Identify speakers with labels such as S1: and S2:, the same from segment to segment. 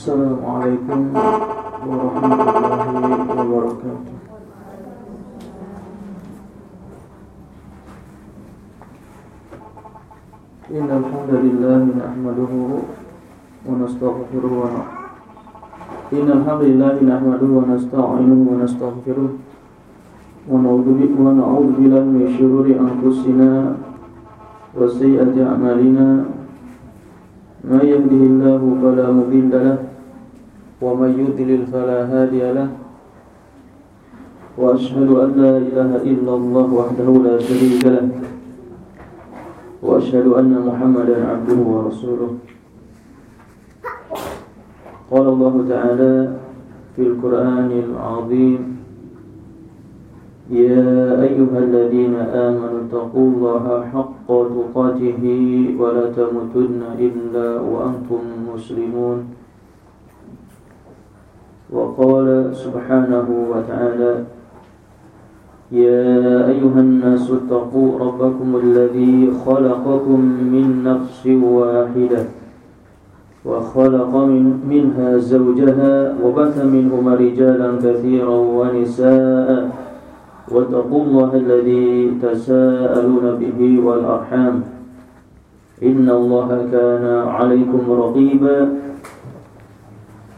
S1: السلام عليكم ورحمة الله وبركاته إن الحمد لله نحمده ونستغفره إن الحمد لله نحمده ونستعينه ونستغفره ونعوذ بالله من شرور أنفسنا وسيئة أعمالنا من يهده الله فلا مضل له ومن يضلل فلا هادي له وأشهد أن لا إله إلا الله وحده لا شريك له وأشهد أن محمدا عبده ورسوله. قال الله تعالى في القرآن العظيم يا أيها الذين آمنوا اتقوا الله حق تقاته ولا تموتن إلا وأنتم مسلمون. وقال سبحانه وتعالى يا أيها الناس اتقوا ربكم الذي خلقكم من نفس واحدة وخلق من منها زوجها وبث منهما رجالا كثيرا ونساء واتقوا الله الذي تساءلون به والأرحام. إن الله كان عليكم رقيبا.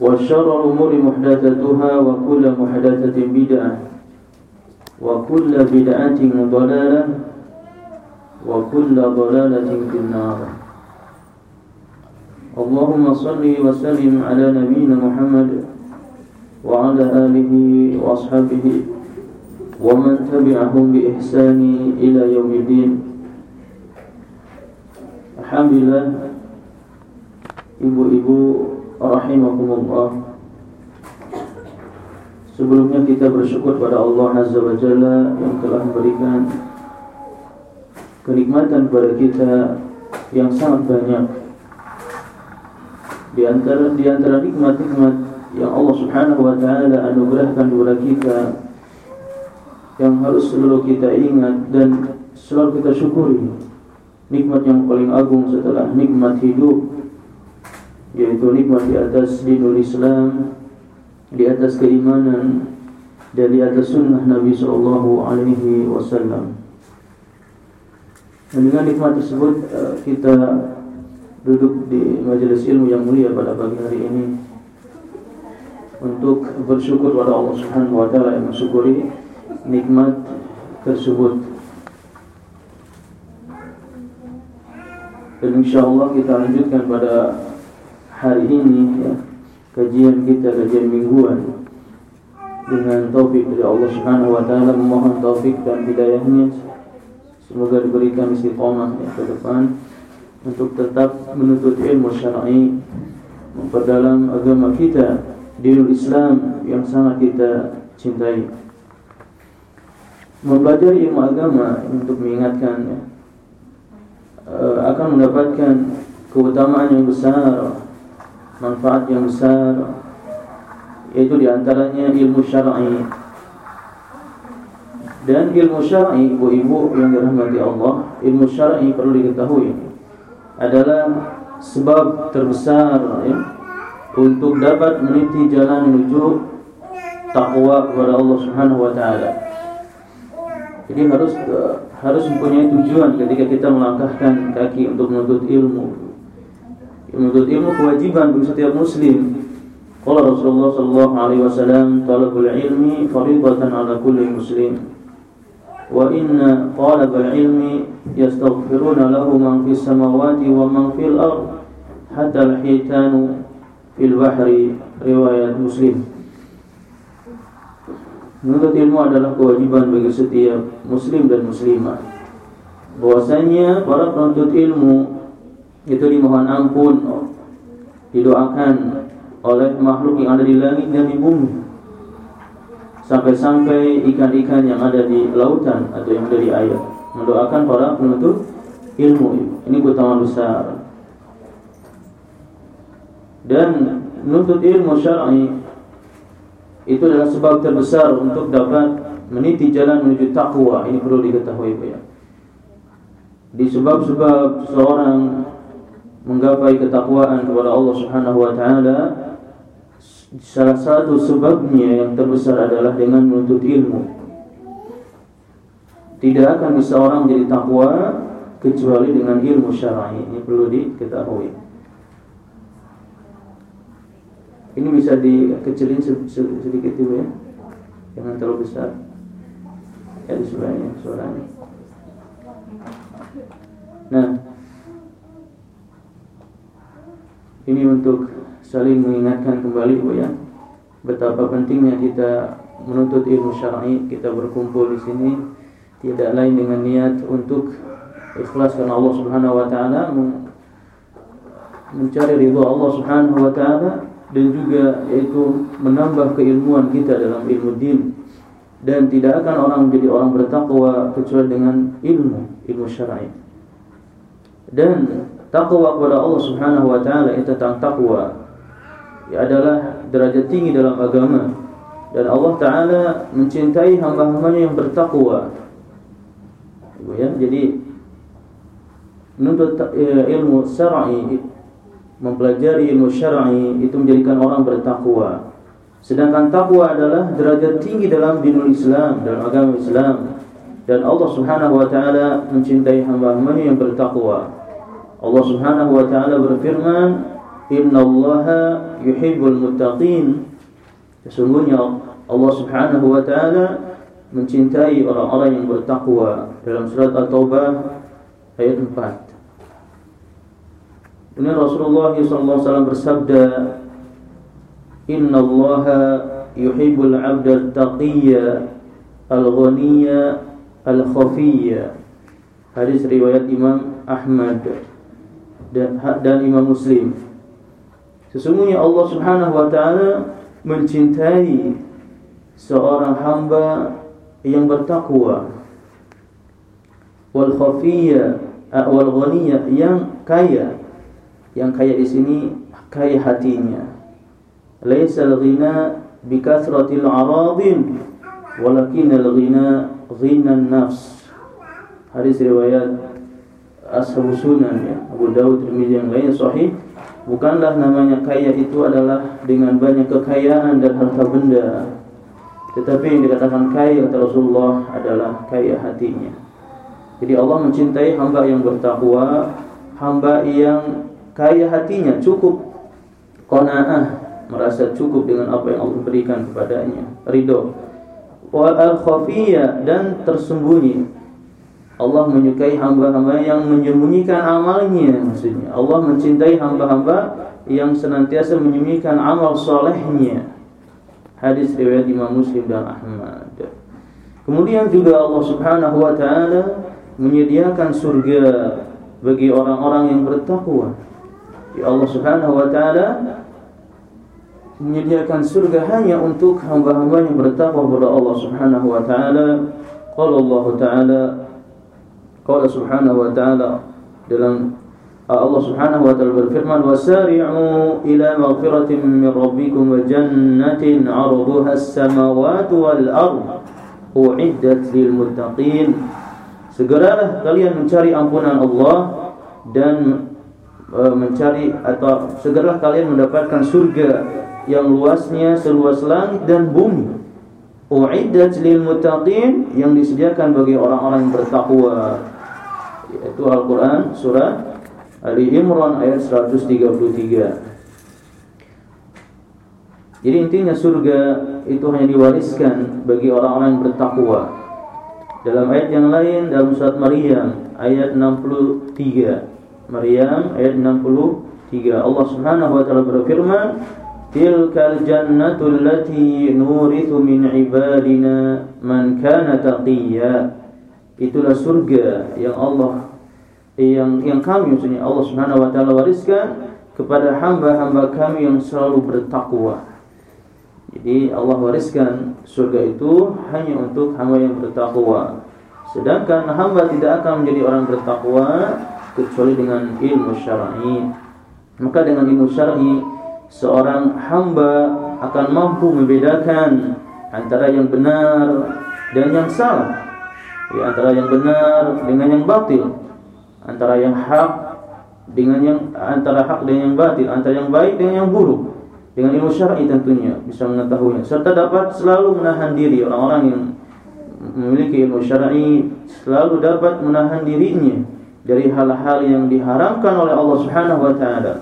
S1: وشر الأمور محدثتها وكل محدثة بدعة وكل بدعة ضلالة وكل ضلالة في النار. اللهم صل وسلم على نبينا محمد وعلى آله وأصحابه ومن تبعهم بإحسان إلى يوم الدين. Alhamdulillah Ibu-ibu Rahimakumullah. Sebelumnya kita bersyukur pada Allah Azza wa Jalla Yang telah memberikan Kenikmatan kepada kita Yang sangat banyak. Di antara, di antara nikmat-nikmat Yang Allah subhanahu wa ta'ala Anugerahkan kepada kita Yang harus selalu kita ingat Dan selalu kita syukuri Nikmat yang paling agung setelah nikmat hidup Yaitu nikmat di atas dinul Islam di atas keimanan dan di atas sunnah Nabi Shallallahu Alaihi Wasallam. Dan dengan nikmat tersebut eh, kita duduk di majelis ilmu yang mulia pada pagi hari ini untuk bersyukur pada Allah Subhanahu Wa Taala yang mensyukuri nikmat tersebut. Dan insya Allah kita lanjutkan pada hari ini ya, kajian kita kajian mingguan dengan taufik dari Allah Subhanahu wa taala memohon taufik dan hidayahnya. Semoga diberikan istiqomah ya, ke depan untuk tetap menuntut ilmu syar'i memperdalam agama kita dinul Islam yang sangat kita cintai. Mempelajari ilmu agama untuk mengingatkan ya, akan mendapatkan keutamaan yang besar manfaat yang besar yaitu di antaranya ilmu syar'i dan ilmu syar'i ibu-ibu yang dirahmati Allah ilmu syar'i perlu diketahui adalah sebab terbesar ya, untuk dapat meniti jalan menuju takwa kepada Allah Subhanahu wa taala. Jadi harus uh, harus mempunyai tujuan ketika kita melangkahkan kaki untuk menuntut ilmu menuntut ilmu kewajiban bagi setiap muslim. Qala Rasulullah sallallahu alaihi wasallam, talabul ilmi fardhatan ala kulli muslim. Wa inna talabal ilmi yastaghfiruna lahu man fis samawati wa man fil ard hatta al-hitanu fil bahri riwayat Muslim. Menuntut ilmu adalah kewajiban bagi setiap muslim dan muslimah. Bahwasanya para penuntut ilmu itu dimohon ampun. Didoakan oleh makhluk yang ada di langit dan di bumi. Sampai-sampai ikan-ikan yang ada di lautan atau yang ada di air. Mendoakan para penuntut ilmu ini. Keutamaan besar. Dan menuntut ilmu syar'i itu adalah sebab terbesar untuk dapat meniti jalan menuju takwa ini perlu diketahui ya di sebab-sebab seorang menggapai ketakwaan kepada Allah Subhanahu wa taala salah satu sebabnya yang terbesar adalah dengan menuntut ilmu. Tidak akan bisa orang jadi takwa kecuali dengan ilmu syar'i. Ini perlu diketahui. Ini bisa dikecilin sedikit dulu ya. Jangan terlalu besar. Ya sebelahnya suaranya. Nah, ini untuk saling mengingatkan kembali Bu ya. Betapa pentingnya kita menuntut ilmu syar'i kita berkumpul di sini. Tidak lain dengan niat untuk ikhlas karena Allah Subhanahu wa taala mencari ridha Allah Subhanahu wa taala dan juga yaitu menambah keilmuan kita dalam ilmu din. Dan tidak akan orang menjadi orang bertakwa kecuali dengan ilmu ilmu syar'i. Dan takwa kepada Allah Subhanahu wa taala itu tentang takwa ya adalah derajat tinggi dalam agama dan Allah Taala mencintai hamba-hambanya yang bertakwa. Ya, jadi menuntut ya, ilmu syar'i mempelajari ilmu syar'i itu menjadikan orang bertakwa. Sedangkan takwa adalah derajat tinggi dalam dinul Islam, dalam agama Islam. Dan Allah Subhanahu wa taala mencintai hamba-hambanya yang bertakwa. Allah Subhanahu wa taala berfirman, Inna Allah yuhibbul muttaqin. Sesungguhnya Allah subhanahu wa ta'ala Mencintai orang-orang yang bertakwa Dalam surat At-Taubah Ayat 4 Ini Rasulullah SAW bersabda Inna yuhibbul abda taqiyya Al-ghaniyya Al-khafiyya. Hadis riwayat Imam Ahmad dan, dan Imam Muslim. Sesungguhnya Allah Subhanahu wa taala mencintai seorang hamba yang bertakwa. Wal khafiyya wal ghaniyya yang kaya. Yang kaya di sini kaya hatinya. Laisa al-ghina bi kathratil aradin walakin al-ghina ghina nafs. Hadis riwayat Ashabu Sunan ya. Abu Dawud Tirmidzi yang lainnya sahih. Bukanlah namanya kaya itu adalah dengan banyak kekayaan dan harta benda. Tetapi yang dikatakan kaya kata Rasulullah adalah kaya hatinya. Jadi Allah mencintai hamba yang bertakwa Hamba yang kaya hatinya cukup Kona'ah Merasa cukup dengan apa yang Allah berikan kepadanya Ridho. Wal khafiyah dan tersembunyi Allah menyukai hamba-hamba yang menyembunyikan amalnya maksudnya. Allah mencintai hamba-hamba yang senantiasa menyembunyikan amal solehnya. Hadis riwayat Imam Muslim dan Ahmad. Kemudian juga Allah subhanahu wa ta'ala menyediakan surga bagi orang-orang yang bertakwa. Ya Allah subhanahu wa ta'ala menyediakan surga hanya untuk hamba-hamba yang bertakwa kepada Allah subhanahu wa ta'ala. Qala Allah ta'ala Qala subhanahu wa ta'ala dalam uh, Allah subhanahu wa ta'ala berfirman wasari'u ila maghfiratin min rabbikum wa jannatin 'arduha as-samawati wal ard u'iddat lil muttaqin. Segeralah kalian mencari ampunan Allah dan uh, mencari atau segeralah kalian mendapatkan surga yang luasnya seluas langit dan bumi. U'iddat lil muttaqin yang disediakan bagi orang-orang yang bertakwa yaitu Al-Quran surah Ali Imran ayat 133 jadi intinya surga itu hanya diwariskan bagi orang-orang yang bertakwa. Dalam ayat yang lain dalam surat Maryam ayat 63 Maryam ayat 63 Allah Subhanahu wa taala berfirman tilkal jannatu allati nurithu min ibadina man kana taqiyya itulah surga yang Allah yang yang kami maksudnya Allah Subhanahu wa taala wariskan kepada hamba-hamba kami yang selalu bertakwa. Jadi Allah wariskan surga itu hanya untuk hamba yang bertakwa. Sedangkan hamba tidak akan menjadi orang bertakwa kecuali dengan ilmu syar'i. Maka dengan ilmu syar'i seorang hamba akan mampu membedakan antara yang benar dan yang salah. Ya, antara yang benar dengan yang batil. Antara yang hak dengan yang antara hak dengan yang batil, antara yang baik dengan yang buruk. Dengan ilmu syar'i tentunya bisa mengetahuinya. Serta dapat selalu menahan diri orang-orang yang memiliki ilmu syar'i. Selalu dapat menahan dirinya dari hal-hal yang diharamkan oleh Allah Subhanahu wa taala.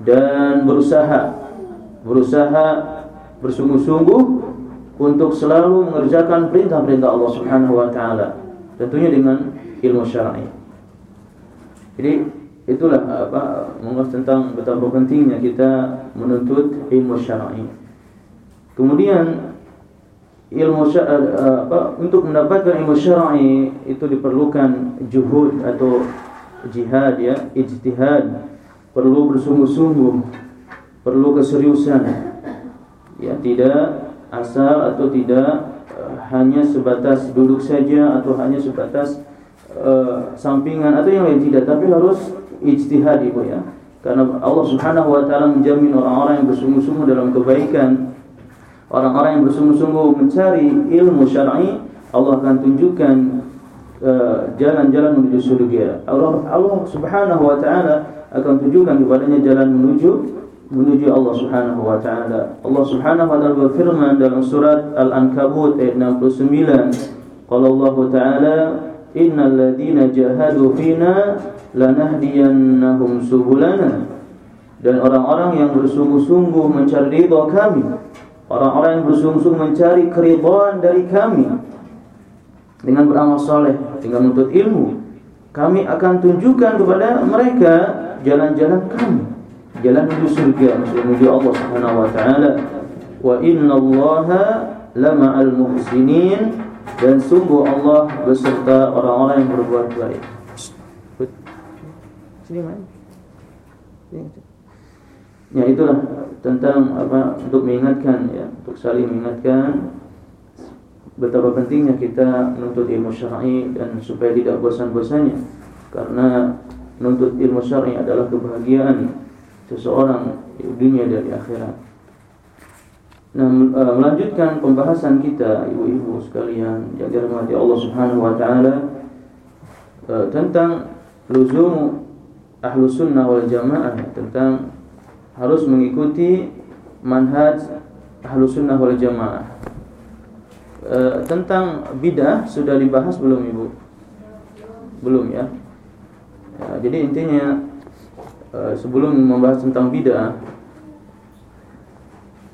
S1: Dan berusaha berusaha bersungguh-sungguh untuk selalu mengerjakan perintah-perintah Allah Subhanahu wa taala tentunya dengan ilmu syar'i. Jadi itulah apa mengulas tentang betapa pentingnya kita menuntut ilmu syar'i. Kemudian ilmu syar'i apa untuk mendapatkan ilmu syar'i itu diperlukan juhud atau jihad ya, ijtihad. Perlu bersungguh-sungguh, perlu keseriusan. Ya, tidak asal atau tidak uh, hanya sebatas duduk saja atau hanya sebatas uh, sampingan atau yang lain tidak, tapi harus ijtihad ibu ya. Karena Allah Subhanahu wa taala menjamin orang-orang yang bersungguh-sungguh dalam kebaikan, orang-orang yang bersungguh-sungguh mencari ilmu syar'i, Allah akan tunjukkan eh, jalan-jalan uh, menuju surga. Allah Allah Subhanahu wa taala akan tunjukkan kepadanya jalan menuju menuju Allah Subhanahu wa taala. Allah Subhanahu wa taala berfirman dalam surat Al-Ankabut ayat 69, qala Allah taala innal ladzina jahadu fina lanahdiyannahum subulana. Dan orang-orang yang bersungguh-sungguh mencari ridha kami orang-orang yang bersungguh-sungguh mencari keridhaan dari kami dengan beramal saleh dengan menuntut ilmu kami akan tunjukkan kepada mereka jalan-jalan kami jalan menuju surga menuju Allah Subhanahu wa taala. Wa innallaha lama'al muhsinin. Dan sungguh Allah beserta orang-orang yang berbuat baik. Sini main. Ya itulah tentang apa untuk mengingatkan ya, untuk saling mengingatkan betapa pentingnya kita menuntut ilmu syar'i dan supaya tidak bosan-bosannya. Karena menuntut ilmu syar'i adalah kebahagiaan seseorang di dunia dan di akhirat. Nah, e, melanjutkan pembahasan kita ibu-ibu sekalian yang dirahmati Allah Subhanahu wa taala e, tentang luzum ahlu sunnah wal jamaah tentang harus mengikuti manhaj ahlu sunnah wal jamaah. E, tentang bidah sudah dibahas belum ibu? Belum ya, ya jadi intinya sebelum membahas tentang bidah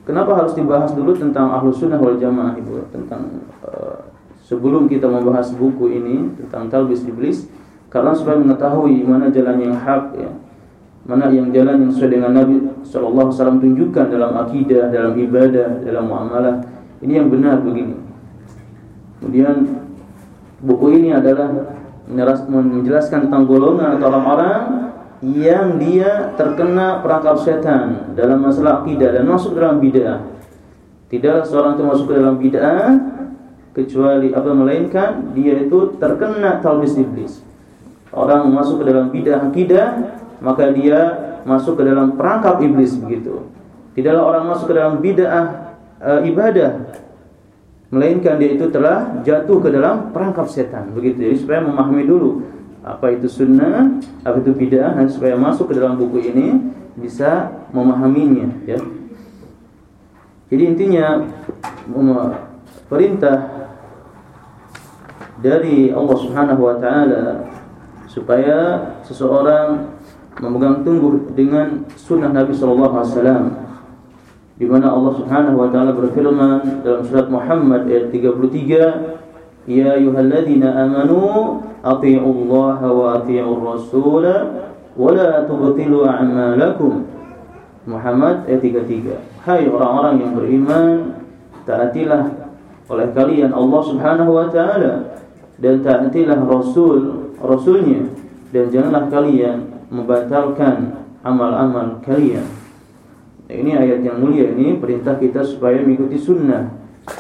S1: Kenapa harus dibahas dulu tentang ahlus sunnah wal jamaah ibu? Tentang uh, sebelum kita membahas buku ini tentang talbis iblis karena supaya mengetahui mana jalan yang hak ya. Mana yang jalan yang sesuai dengan Nabi Wasallam tunjukkan dalam akidah dalam ibadah dalam muamalah. Ini yang benar begini. Kemudian buku ini adalah menjelaskan tentang golongan atau orang-orang yang dia terkena perangkap setan dalam masalah akidah dan masuk dalam bid'ah. Tidaklah seorang itu masuk ke dalam bid'ah kecuali apa melainkan dia itu terkena talbis iblis. Orang masuk ke dalam bid'ah akidah maka dia masuk ke dalam perangkap iblis begitu. Tidaklah orang masuk ke dalam bid'ah e, ibadah melainkan dia itu telah jatuh ke dalam perangkap setan begitu. Jadi supaya memahami dulu apa itu sunnah, apa itu bid'ah dan supaya masuk ke dalam buku ini bisa memahaminya ya. Jadi intinya perintah dari Allah Subhanahu wa taala supaya seseorang memegang teguh dengan sunnah Nabi sallallahu alaihi wasallam di mana Allah Subhanahu wa taala berfirman dalam surat Muhammad ayat 33 Ayyuhalladzina amanu ati'u Allah wa ati'u Rasul wa la tubtilu a'malakum. Muhammad ayat 33. Hai orang-orang yang beriman, taatilah oleh kalian Allah Subhanahu wa taala dan taatilah Rasul Rasulnya dan janganlah kalian membatalkan amal-amal kalian. Ini ayat yang mulia ini perintah kita supaya mengikuti sunnah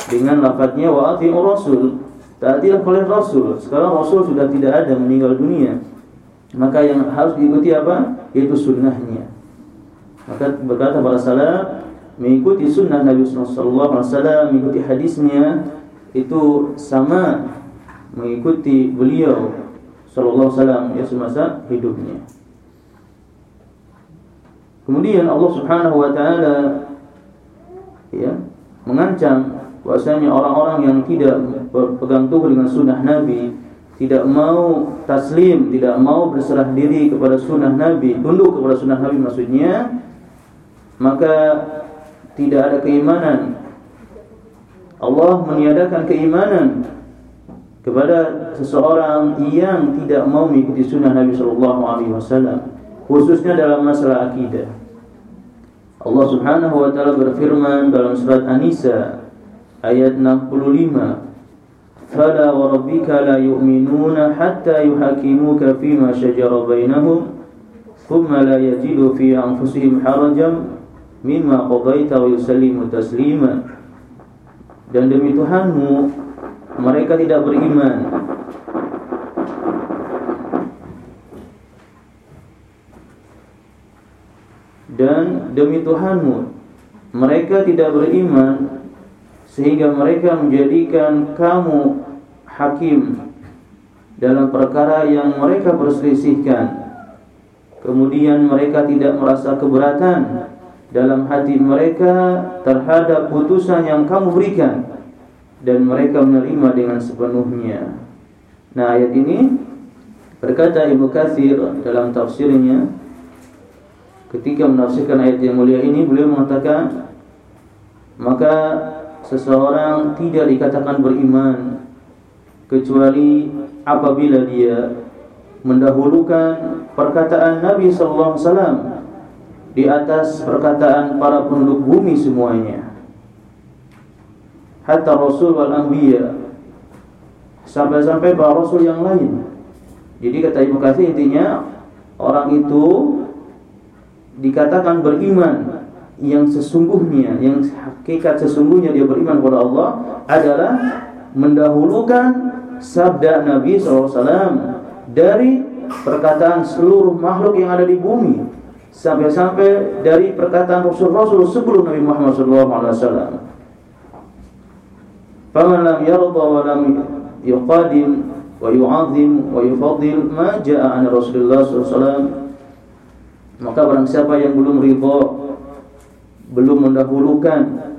S1: dengan lafadznya wa ati'ur rasul. Taatilah oleh Rasul. Sekarang Rasul sudah tidak ada meninggal dunia. Maka yang harus diikuti apa? Yaitu sunnahnya. Maka berkata para salaf mengikuti sunnah Nabi sallallahu alaihi wasallam, mengikuti hadisnya itu sama mengikuti beliau sallallahu alaihi wasallam ya semasa hidupnya. Kemudian Allah Subhanahu wa taala ya mengancam bahwasanya orang-orang yang tidak berpegang teguh dengan sunnah Nabi, tidak mau taslim, tidak mau berserah diri kepada sunnah Nabi, tunduk kepada sunnah Nabi maksudnya, maka tidak ada keimanan. Allah meniadakan keimanan kepada seseorang yang tidak mau mengikuti sunnah Nabi Shallallahu Alaihi Wasallam khususnya dalam masalah akidah. Allah Subhanahu wa taala berfirman dalam surat An-Nisa ayat 65 فلا وربك لا يؤمنون حتى يحكموك فيما شجر بينهم ثم لا يجدوا في أنفسهم حرجا مما قضيت ويسلموا تسليما dan demi Tuhanmu mereka tidak beriman dan demi Tuhanmu mereka tidak beriman sehingga mereka menjadikan kamu hakim dalam perkara yang mereka perselisihkan. Kemudian mereka tidak merasa keberatan dalam hati mereka terhadap putusan yang kamu berikan dan mereka menerima dengan sepenuhnya. Nah ayat ini berkata Ibnu Katsir dalam tafsirnya ketika menafsirkan ayat yang mulia ini beliau mengatakan maka seseorang tidak dikatakan beriman kecuali apabila dia mendahulukan perkataan Nabi sallallahu alaihi wasallam di atas perkataan para penduduk bumi semuanya. Hatta rasul wal anbiya sampai-sampai para rasul yang lain. Jadi kata Ibnu Katsir intinya orang itu dikatakan beriman yang sesungguhnya yang hakikat sesungguhnya dia beriman kepada Allah adalah mendahulukan sabda Nabi SAW dari perkataan seluruh makhluk yang ada di bumi sampai-sampai dari perkataan Rasul-Rasul sebelum Nabi Muhammad SAW. Faman lam yarda wa lam yuqadim wa yu'azim wa yufaddil ma ja'a an Rasulullah SAW maka barang siapa yang belum ridha, belum mendahulukan,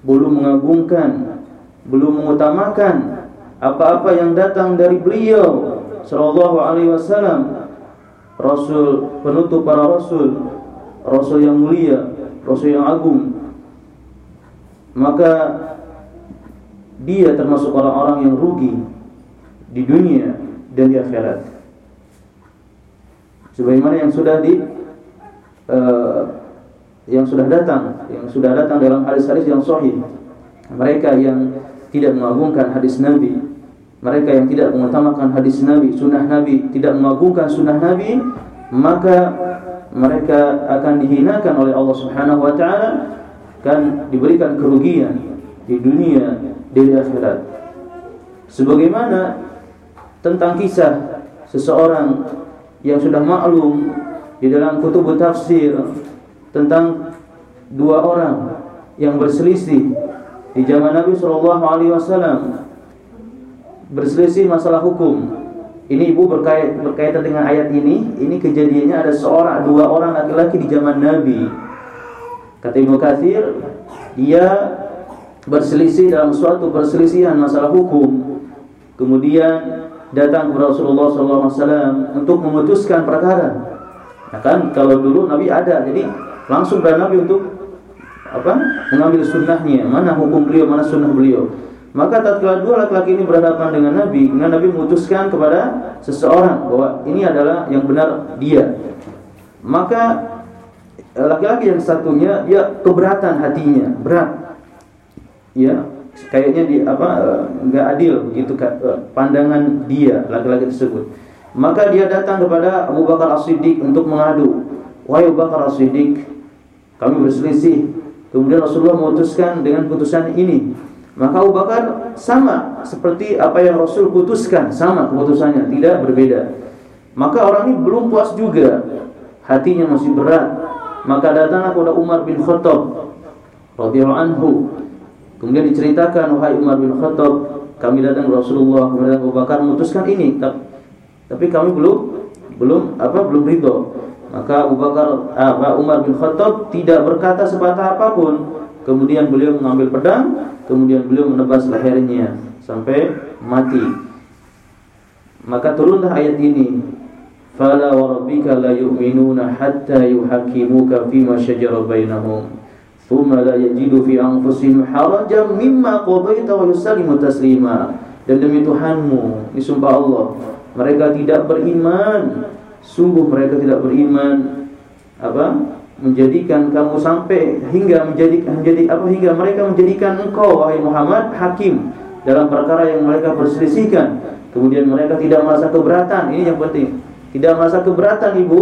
S1: belum mengagungkan, belum mengutamakan apa-apa yang datang dari beliau sallallahu alaihi wasallam, rasul penutup para rasul, rasul yang mulia, rasul yang agung, maka dia termasuk orang-orang yang rugi di dunia dan di akhirat. Sebagaimana yang sudah di uh, yang sudah datang, yang sudah datang dalam hadis-hadis yang sahih. Mereka yang tidak mengagungkan hadis Nabi, mereka yang tidak mengutamakan hadis Nabi, sunnah Nabi, tidak mengagungkan sunnah Nabi, maka mereka akan dihinakan oleh Allah Subhanahu wa taala kan diberikan kerugian di dunia di akhirat. Sebagaimana tentang kisah seseorang yang sudah maklum di dalam kutub tafsir tentang dua orang yang berselisih di zaman Nabi Shallallahu Alaihi Wasallam berselisih masalah hukum. Ini ibu berkait, berkaitan dengan ayat ini. Ini kejadiannya ada seorang dua orang laki-laki di zaman Nabi. Kata Ibnu Katsir, dia berselisih dalam suatu perselisihan masalah hukum. Kemudian datang kepada Rasulullah SAW untuk memutuskan perkara. Nah kan kalau dulu Nabi ada, jadi langsung pada Nabi untuk apa? Mengambil sunnahnya, mana hukum beliau, mana sunnah beliau. Maka tatkala dua laki-laki ini berhadapan dengan Nabi, dengan Nabi memutuskan kepada seseorang bahwa ini adalah yang benar dia. Maka eh, laki-laki yang satunya dia keberatan hatinya, berat. Ya, kayaknya di apa eh, nggak adil begitu eh, pandangan dia laki-laki tersebut. Maka dia datang kepada Abu Bakar As-Siddiq untuk mengadu. wahai Abu Bakar As-Siddiq, kami berselisih. Kemudian Rasulullah memutuskan dengan putusan ini. Maka Abu Bakar sama seperti apa yang Rasul putuskan, sama keputusannya, tidak berbeda. Maka orang ini belum puas juga, hatinya masih berat. Maka datanglah kepada Umar bin Khattab radhiyallahu anhu. Kemudian diceritakan wahai Umar bin Khattab, kami datang ke Rasulullah, kemudian Abu Bakar memutuskan ini, tapi kami belum belum apa belum ridho. Maka Abu Bakar apa Umar bin Khattab tidak berkata sepatah apa pun. Kemudian beliau mengambil pedang kemudian beliau menebas lehernya sampai mati. Maka turunlah ayat ini. Fala wa rabbika la yu'minuna hatta yuhakimuka fima shajara bainahum. Thumma la yajidu fi anfusihim harajan mimma qadaita wa yusallimu taslima. Dan demi Tuhanmu, ini sumpah Allah, mereka tidak beriman. Sungguh mereka tidak beriman apa? menjadikan kamu sampai hingga menjadi menjadi apa hingga mereka menjadikan engkau wahai Muhammad hakim dalam perkara yang mereka perselisihkan. Kemudian mereka tidak merasa keberatan. Ini yang penting. Tidak merasa keberatan ibu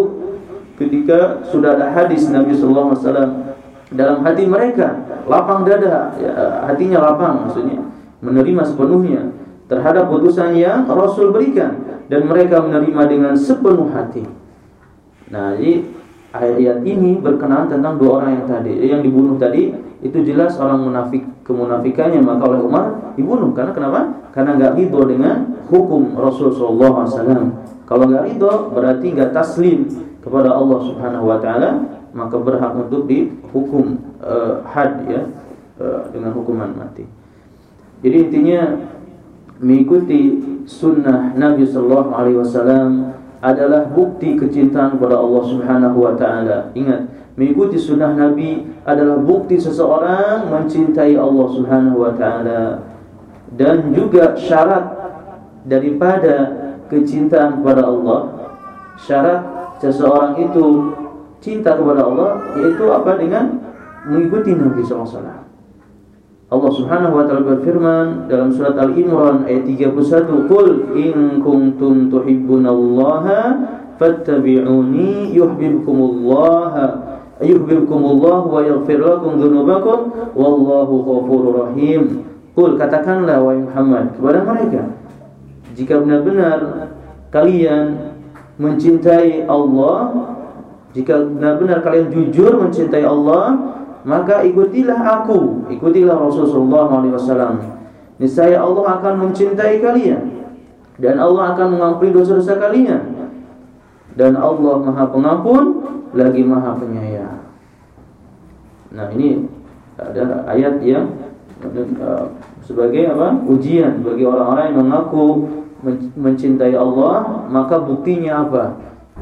S1: ketika sudah ada hadis Nabi sallallahu alaihi wasallam dalam hati mereka. Lapang dada ya, hatinya lapang maksudnya menerima sepenuhnya terhadap putusan yang Rasul berikan dan mereka menerima dengan sepenuh hati nah jadi ayat ini berkenaan tentang dua orang yang tadi yang dibunuh tadi itu jelas orang munafik kemunafikannya maka oleh Umar dibunuh karena kenapa? Karena nggak ridho dengan hukum Rasul Shallallahu Alaihi Wasallam. Kalau nggak ridho berarti nggak taslim kepada Allah Subhanahu Wa Taala maka berhak untuk dihukum uh, had ya uh, dengan hukuman mati. Jadi intinya mengikuti sunnah Nabi Shallallahu Alaihi Wasallam adalah bukti kecintaan kepada Allah Subhanahu wa taala. Ingat, mengikuti sunnah Nabi adalah bukti seseorang mencintai Allah Subhanahu wa taala dan juga syarat daripada kecintaan kepada Allah. Syarat seseorang itu cinta kepada Allah yaitu apa dengan mengikuti Nabi sallallahu alaihi wasallam. Allah Subhanahu wa taala berfirman dalam surat Al-Imran ayat 31, "Qul in kuntum tuhibbunallaha fattabi'uni yuhibbukumullah yuhibbukumullah wa yaghfir lakum dzunubakum wallahu ghafurur rahim." Qul katakanlah wahai Muhammad kepada mereka, jika benar-benar kalian mencintai Allah, jika benar-benar kalian jujur mencintai Allah, maka ikutilah aku, ikutilah Rasulullah SAW. Niscaya Allah akan mencintai kalian dan Allah akan mengampuni dosa-dosa kalian. Dan Allah Maha Pengampun lagi Maha Penyayang. Nah, ini ada ayat yang uh, sebagai apa? ujian bagi orang-orang yang mengaku mencintai Allah, maka buktinya apa?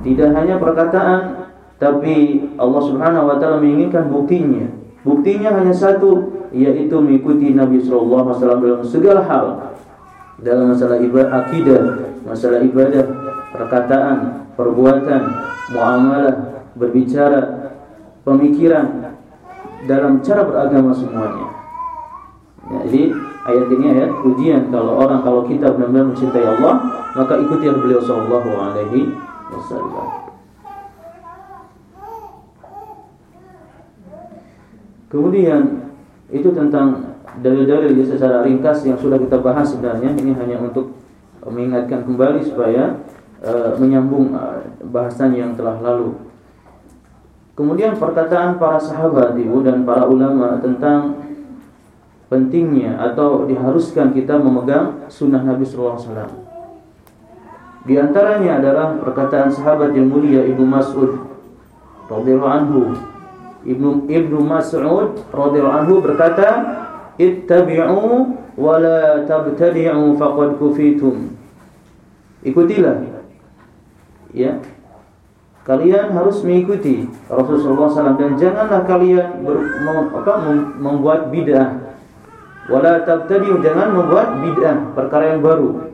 S1: Tidak hanya perkataan tapi Allah Subhanahu wa taala menginginkan buktinya. Buktinya hanya satu, yaitu mengikuti Nabi wasallam dalam segala hal. Dalam masalah ibadah akidah, masalah ibadah, perkataan, perbuatan, muamalah, berbicara, pemikiran dalam cara beragama semuanya. Ya, jadi ayat ini ayat ujian kalau orang kalau kita benar-benar mencintai Allah, maka ikuti yang beliau sallallahu alaihi wasallam. Kemudian itu tentang dalil-dalil secara ringkas yang sudah kita bahas sebenarnya ini hanya untuk mengingatkan kembali supaya uh, menyambung uh, bahasan yang telah lalu. Kemudian perkataan para sahabat ibu dan para ulama tentang pentingnya atau diharuskan kita memegang sunnah Nabi Sallallahu Alaihi Wasallam. Di antaranya adalah perkataan sahabat yang mulia Ibnu Mas'ud radhiyallahu anhu Ibnu Ibnu Mas'ud radhiyallahu anhu berkata, "Ittabi'u wa la tabtadi'u faqad kufitum." Ikutilah. Ya. Kalian harus mengikuti Rasulullah SAW dan janganlah kalian ber, apa, membuat bid'ah. Wala tabtadi'u jangan membuat bid'ah, perkara yang baru.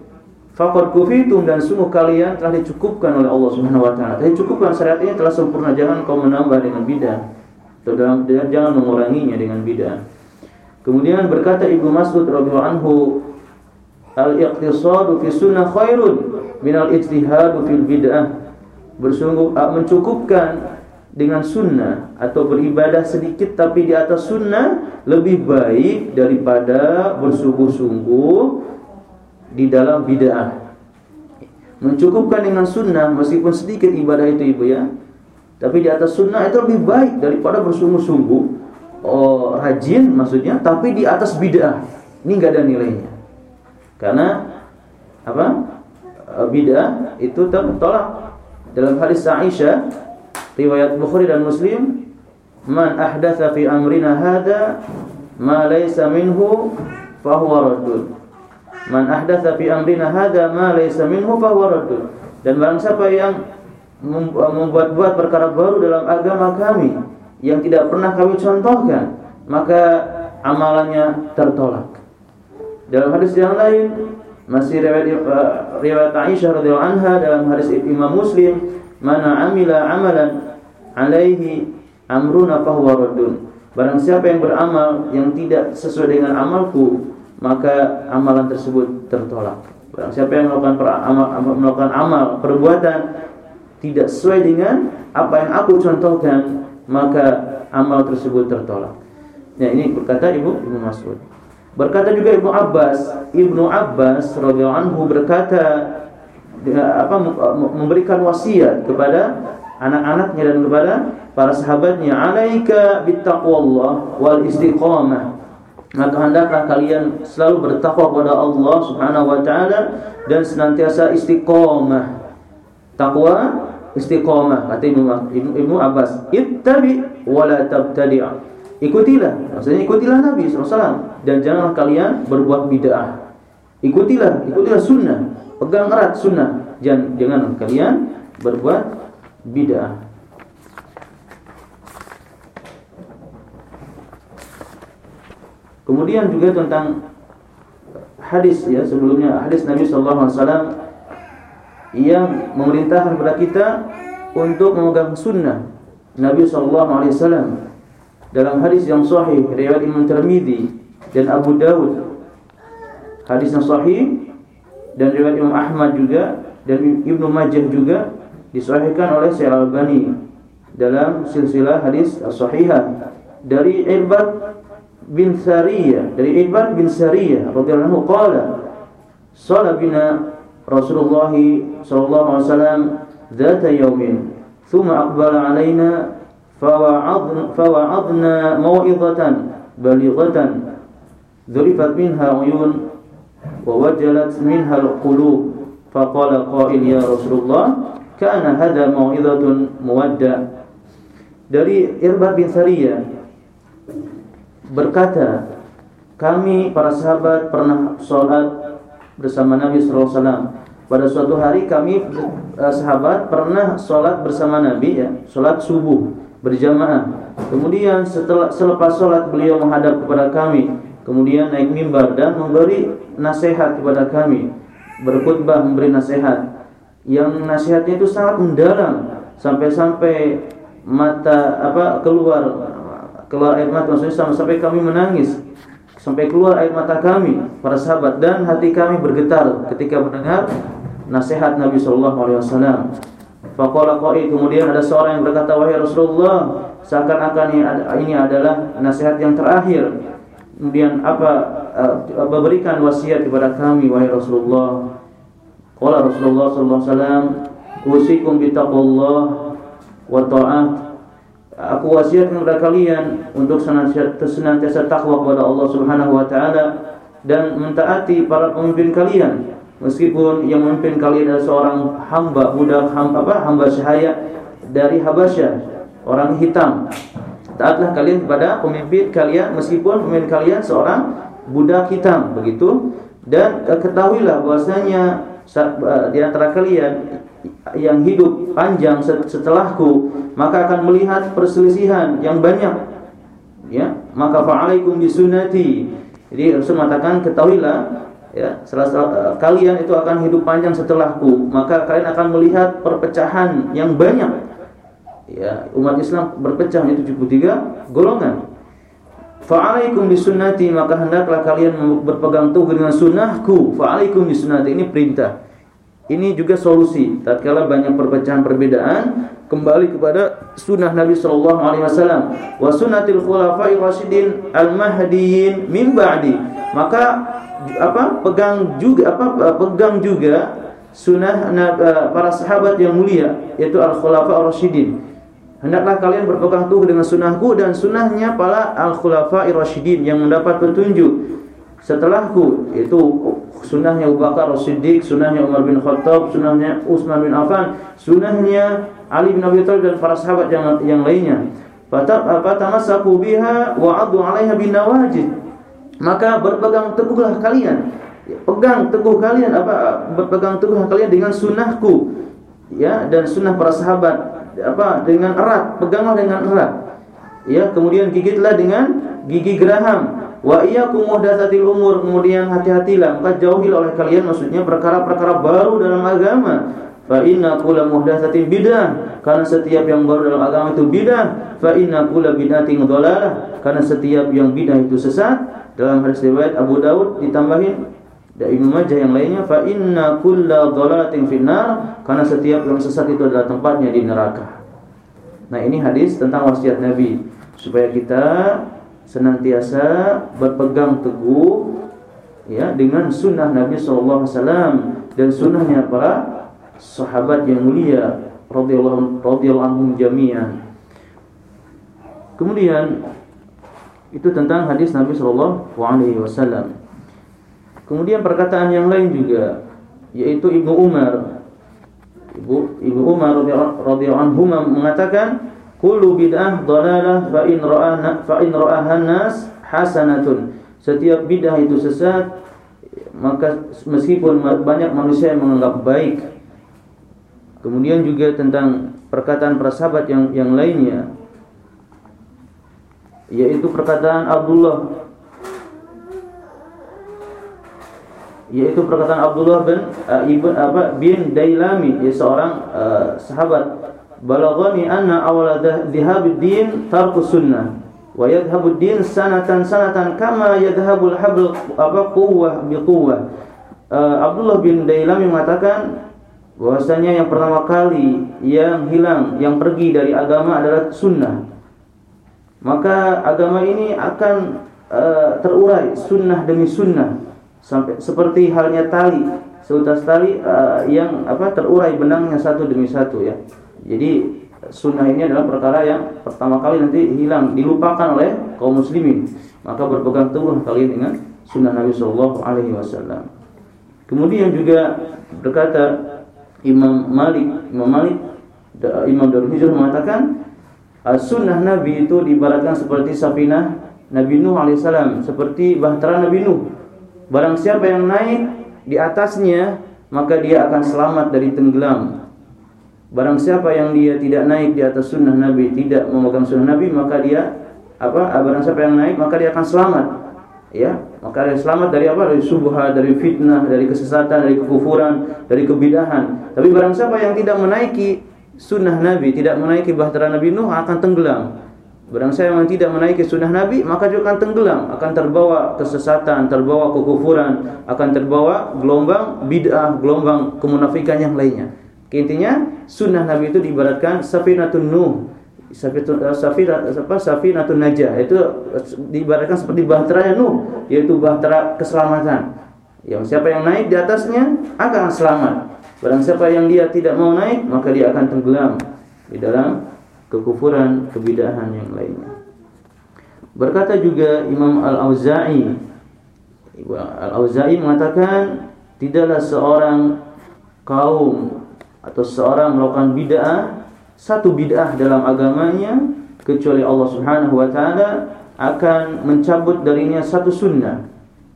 S1: Faqad kufitum dan semua kalian telah dicukupkan oleh Allah Subhanahu wa taala. Telah dicukupkan syariat ini telah sempurna, jangan kau menambah dengan bid'ah dalam jangan menguranginya dengan bid'ah. Kemudian berkata Ibnu Mas'ud radhiyallahu anhu, al-iqtisadu fi sunnah khairun min al-ijtihadu fil bid'ah. Bersungguh ah, mencukupkan dengan sunnah atau beribadah sedikit tapi di atas sunnah lebih baik daripada bersungguh-sungguh di dalam bid'ah. Mencukupkan dengan sunnah meskipun sedikit ibadah itu ibu ya, tapi di atas sunnah itu lebih baik daripada bersungguh-sungguh oh, rajin maksudnya, tapi di atas bid'ah. Ini nggak ada nilainya. Karena apa? Eh, bid'ah itu tertolak dalam hadis Aisyah riwayat Bukhari dan Muslim man ahdatsa fi amrina hada ma laysa minhu fa huwa raddun man ahdatsa fi amrina hada ma laysa minhu fa huwa raddun dan barang siapa yang membuat-buat perkara baru dalam agama kami yang tidak pernah kami contohkan maka amalannya tertolak dalam hadis yang lain masih riwayat uh, riwayat Aisyah radhiyallahu anha dalam hadis Imam Muslim, "Mana amila amalan alaihi amruna fahuwa raddun." Barang siapa yang beramal yang tidak sesuai dengan amalku, maka amalan tersebut tertolak. Barang siapa yang melakukan amal, melakukan amal perbuatan tidak sesuai dengan apa yang aku contohkan, maka amal tersebut tertolak. Ya, ini berkata Ibu Ibnu Mas'ud. Berkata juga Ibnu Abbas, Ibnu Abbas radhiyallahu anhu berkata apa memberikan wasiat kepada anak-anaknya dan kepada para sahabatnya, "Alaika bittaqwallah wal istiqamah." Maka hendaklah kalian selalu bertakwa kepada Allah Subhanahu wa taala dan senantiasa istiqamah. Takwa istiqamah kata Ibnu Ibnu Abbas, "Ittabi wa la tabtadi'." Ikutilah, maksudnya ikutilah Nabi SAW dan janganlah kalian berbuat bid'ah. Ikutilah, ikutilah sunnah, pegang erat sunnah. Jangan, jangan kalian berbuat bid'ah. Kemudian juga tentang hadis ya sebelumnya hadis Nabi SAW yang memerintahkan kepada kita untuk memegang sunnah Nabi SAW dalam hadis yang sahih riwayat Imam Tirmizi dan Abu Dawud. Hadis yang sahih dan riwayat Imam Ahmad juga dan Ibnu Majah juga disahihkan oleh Syekh Al-Albani dalam silsilah hadis as-sahihah dari Irbad bin Sariyah dari Irbad bin Sariyah radhiyallahu anhu qala Sala bina Rasulullah sallallahu alaihi wasallam ذات يوم ثم أقبل علينا فوعظنا, فوعظنا موعظة بليغة ذرفت منها عيون ووجلت منها القلوب فقال قائل يا رسول الله كان هذا موعظة مودة dari Irbad bin Sariyah berkata kami para sahabat pernah sholat bersama Nabi SAW pada suatu hari kami eh, sahabat pernah sholat bersama Nabi ya sholat subuh berjamaah. Kemudian setelah selepas sholat beliau menghadap kepada kami, kemudian naik mimbar dan memberi nasihat kepada kami, berkhutbah memberi nasihat. Yang nasihatnya itu sangat mendalam sampai-sampai mata apa keluar keluar air mata maksudnya sampai kami menangis sampai keluar air mata kami para sahabat dan hati kami bergetar ketika mendengar nasihat Nabi Shallallahu Alaihi Wasallam Faqala qa'i kemudian ada seorang yang berkata wahai Rasulullah seakan-akan ini adalah nasihat yang terakhir. Kemudian apa uh, berikan wasiat kepada kami wahai Rasulullah. Qala Rasulullah sallallahu alaihi wasallam usikum bittaqullah wa ta'at. Aku wasiatkan kepada kalian untuk senantiasa, takwa kepada Allah Subhanahu wa taala dan mentaati para pemimpin kalian. Meskipun yang memimpin kalian adalah seorang hamba budak hamba apa hamba sahaya dari Habasyah orang hitam. Taatlah kalian kepada pemimpin kalian meskipun pemimpin kalian seorang budak hitam begitu. Dan ketahuilah bahwasanya di antara kalian yang hidup panjang setelahku maka akan melihat perselisihan yang banyak. Ya maka fa'alaikum bisunnati jadi Rasul mengatakan ketahuilah ya salah, uh, kalian itu akan hidup panjang setelahku maka kalian akan melihat perpecahan yang banyak. Ya umat Islam berpecah menjadi 73 golongan. Fa'alaikum bisunnati maka hendaklah kalian berpegang teguh dengan sunnahku. Fa'alaikum bisunnati ini perintah ini juga solusi. Tatkala banyak perpecahan perbedaan, kembali kepada sunnah Nabi Shallallahu Alaihi Wasallam. Wa sunnatil khulafai al mahdiyyin min ba'di. Maka apa pegang juga apa pegang juga sunnah para sahabat yang mulia yaitu al khulafa rasyidin Hendaklah kalian berpegang teguh dengan sunnahku dan sunnahnya para al-khulafa rasyidin yang mendapat petunjuk setelahku itu sunnahnya Abu Bakar As-Siddiq, sunnahnya Umar bin Khattab, sunnahnya Utsman bin Affan, sunnahnya Ali bin Abi Thalib dan para sahabat yang yang lainnya. Fatamassaku biha wa 'addu 'alaiha bin nawajid. Maka berpegang teguhlah kalian. Pegang teguh kalian apa berpegang teguhlah kalian dengan sunnahku ya dan sunnah para sahabat apa dengan erat, peganglah dengan erat. Ya, kemudian gigitlah dengan gigi geraham. Wa iyyakum muhdatsatil umur, kemudian hati-hatilah, maka jauhilah oleh kalian maksudnya perkara-perkara baru dalam agama. Fa inna kulla muhdatsatin bidah, karena setiap yang baru dalam agama itu bidah. Fa inna kulla bid'atin dhalalah, karena setiap yang bidah itu sesat. Dalam hadis riwayat Abu Daud ditambahin dan Ibnu Majah yang lainnya fa inna kulla dhalalatin finnar karena setiap yang sesat itu adalah tempatnya di neraka. Nah, ini hadis tentang wasiat Nabi supaya kita senantiasa berpegang teguh ya dengan sunnah Nabi wasallam dan sunnahnya para sahabat yang mulia radhiyallahu radhiyallahu anhum jami'an. Kemudian itu tentang hadis Nabi sallallahu alaihi wasallam. Kemudian perkataan yang lain juga yaitu Ibnu Umar. Ibu Ibnu Umar radhiyallahu anhu mengatakan kullu bid'ah dhalalah fa in ra'ana fa in ra'ahan nas hasanatun. Setiap bid'ah itu sesat maka meskipun banyak manusia yang menganggap baik. Kemudian juga tentang perkataan para sahabat yang yang lainnya yaitu perkataan Abdullah yaitu perkataan Abdullah bin uh, ibn apa bin Dailami ya seorang uh, sahabat balaghani anna awala dhahabid din tarku sunnah. Wa yadhhabu din sanatan sanatan kama yadhhabul habl apa quwwah bi quwwah. Uh, Abdullah bin Dailami mengatakan bahwasanya yang pertama kali yang hilang yang pergi dari agama adalah sunnah. Maka agama ini akan uh, terurai sunnah demi sunnah. Sampai seperti halnya tali seutas tali uh, yang apa terurai benangnya satu demi satu ya jadi sunnah ini adalah perkara yang pertama kali nanti hilang dilupakan oleh kaum muslimin. Maka berpegang teguh kalian dengan sunnah Nabi Shallallahu Alaihi Wasallam. Kemudian juga berkata Imam Malik Imam Malik Imam Darul Hijrah mengatakan sunnah Nabi itu diibaratkan seperti safinah Nabi Nuh alaihissalam seperti bahtera Nabi Nuh. Barang siapa yang naik di atasnya, maka dia akan selamat dari tenggelam. Barang siapa yang dia tidak naik di atas sunnah Nabi, tidak memegang sunnah Nabi, maka dia apa? Barang siapa yang naik, maka dia akan selamat. Ya, maka dia selamat dari apa? Dari subhat, dari fitnah, dari kesesatan, dari kekufuran, dari kebidahan. Tapi barang siapa yang tidak menaiki sunnah Nabi, tidak menaiki bahtera Nabi Nuh akan tenggelam. Barang saya yang tidak menaiki sunnah Nabi maka juga akan tenggelam, akan terbawa kesesatan, terbawa kekufuran, akan terbawa gelombang bid'ah, gelombang kemunafikan yang lainnya. Intinya sunnah Nabi itu diibaratkan safinatun nuh, safinatun eh, najah itu diibaratkan seperti bahteranya nuh, yaitu bahtera keselamatan. Yang siapa yang naik di atasnya akan selamat. Barang siapa yang dia tidak mau naik maka dia akan tenggelam di dalam kekufuran, kebidahan yang lainnya. Berkata juga Imam Al-Auza'i Al-Auza'i mengatakan tidaklah seorang kaum atau seorang melakukan bid'ah satu bid'ah dalam agamanya kecuali Allah Subhanahu wa taala akan mencabut darinya satu sunnah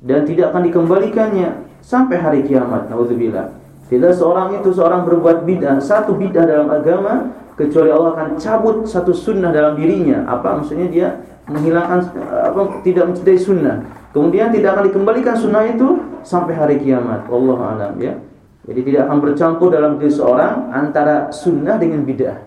S1: dan tidak akan dikembalikannya sampai hari kiamat. Nauzubillah. Tidak seorang itu seorang berbuat bid'ah, satu bid'ah dalam agama kecuali Allah akan cabut satu sunnah dalam dirinya. Apa maksudnya dia menghilangkan apa tidak mencintai sunnah. Kemudian tidak akan dikembalikan sunnah itu sampai hari kiamat. Allah alam ya. Jadi tidak akan bercampur dalam diri seorang antara sunnah dengan bid'ah.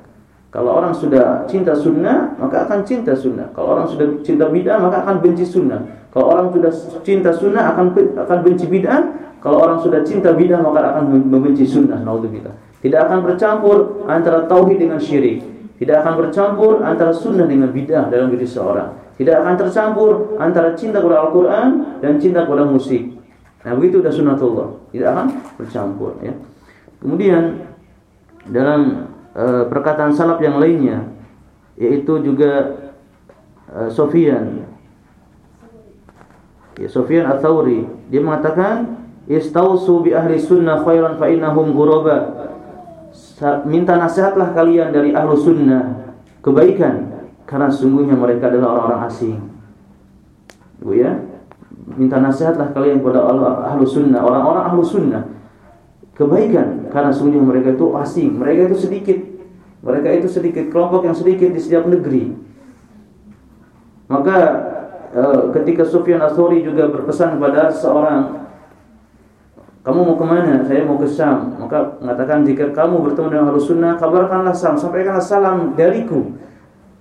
S1: Kalau orang sudah cinta sunnah, maka akan cinta sunnah. Kalau orang sudah cinta bid'ah, maka akan benci sunnah. Kalau orang sudah cinta sunnah, akan akan benci bid'ah. Kalau orang sudah cinta bid'ah, maka akan membenci sunnah. Naudzubillah. Tidak akan bercampur antara tauhid dengan syirik. Tidak akan bercampur antara sunnah dengan bid'ah dalam diri seorang. Tidak akan tercampur antara cinta kepada Al-Quran dan cinta kepada musik. Nah begitu sudah sunnatullah. Tidak akan bercampur. Ya. Kemudian dalam Eh, perkataan salaf yang lainnya yaitu juga uh, Sofyan ya, Sofyan Ats-Tsauri dia mengatakan istausu bi ahli sunnah khairan fa innahum ghuraba minta nasihatlah kalian dari ahlu sunnah kebaikan karena sungguhnya mereka adalah orang-orang asing Bu ya minta nasihatlah kalian kepada ahlu sunnah orang-orang ahlu sunnah kebaikan karena sungguhnya mereka itu asing, mereka itu sedikit. Mereka itu sedikit kelompok yang sedikit di setiap negeri. Maka e, ketika Sufyan Asori juga berpesan kepada seorang kamu mau ke mana? Saya mau ke Syam. Maka mengatakan jika kamu bertemu dengan Ahlus Sunnah, kabarkanlah Syam, sampaikanlah salam dariku.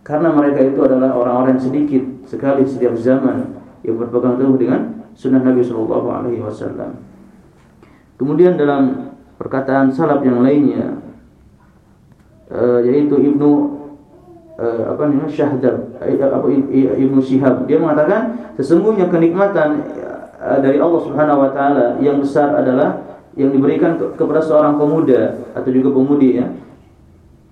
S1: Karena mereka itu adalah orang-orang yang sedikit sekali setiap zaman yang berpegang teguh dengan sunnah Nabi Shallallahu Alaihi Wasallam. Kemudian dalam perkataan salaf yang lainnya uh, yaitu Ibnu uh, apa namanya Syahdab uh, apa Ibnu Syihab dia mengatakan sesungguhnya kenikmatan dari Allah Subhanahu wa taala yang besar adalah yang diberikan ke kepada seorang pemuda atau juga pemudi ya.